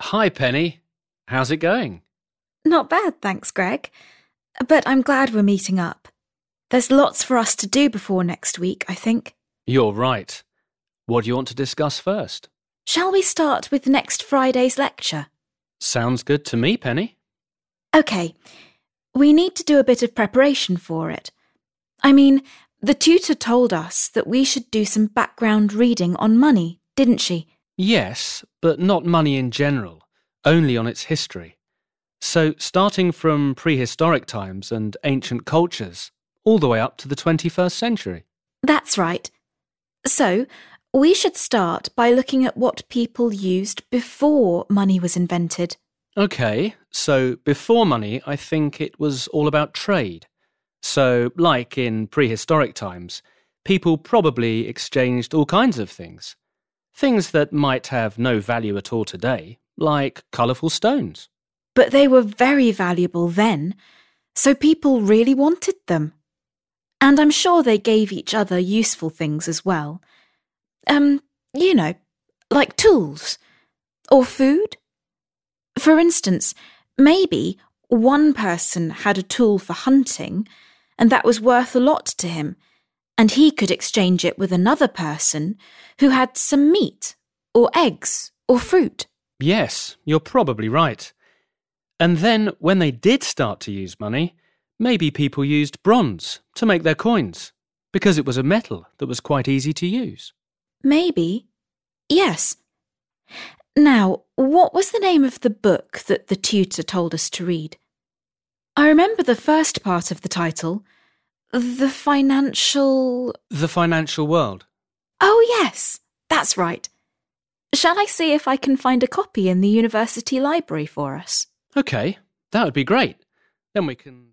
Hi, Penny. How's it going? Not bad, thanks, Greg. But I'm glad we're meeting up. There's lots for us to do before next week, I think. You're right. What do you want to discuss first? Shall we start with next Friday's lecture? Sounds good to me, Penny. OK. We need to do a bit of preparation for it. I mean, the tutor told us that we should do some background reading on money, didn't she? Yes, but not money in general, only on its history. So, starting from prehistoric times and ancient cultures, all the way up to the 21st century. That's right. So, we should start by looking at what people used before money was invented. OK, so before money, I think it was all about trade. So, like in prehistoric times, people probably exchanged all kinds of things. Things that might have no value at all today, like colourful stones. But they were very valuable then, so people really wanted them. And I'm sure they gave each other useful things as well. Um, you know, like tools or food. For instance, maybe one person had a tool for hunting, and that was worth a lot to him, and he could exchange it with another person who had some meat or eggs or fruit. Yes, you're probably right. And then, when they did start to use money, maybe people used bronze to make their coins, because it was a metal that was quite easy to use. Maybe. Yes. Now, what was the name of the book that the tutor told us to read? I remember the first part of the title The Financial. The Financial World. Oh, yes, that's right. Shall I see if I can find a copy in the university library for us? OK, that would be great. Then we can